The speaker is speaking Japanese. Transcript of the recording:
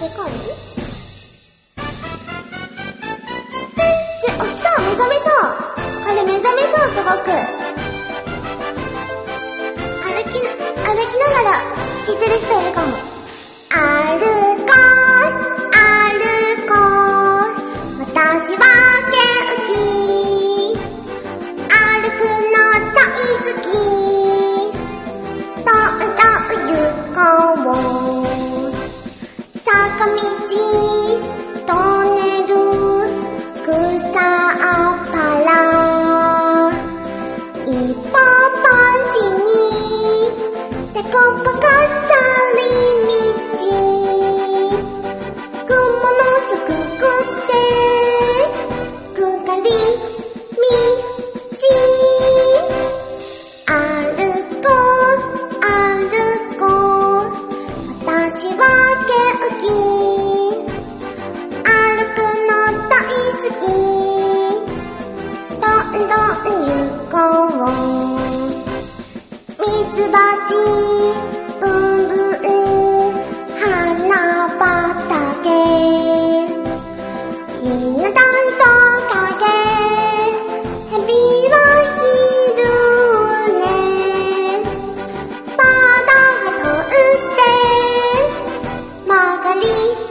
でかいでて起きそう目覚めそう。あれ目覚めそうすごく。歩き歩きながら聞いてる人いるかも。ここがチャリ道。雲の薄くくて。くかり道。ある子、ある子。私はケウキ。歩くの大好きどんゆこう」「みつばち三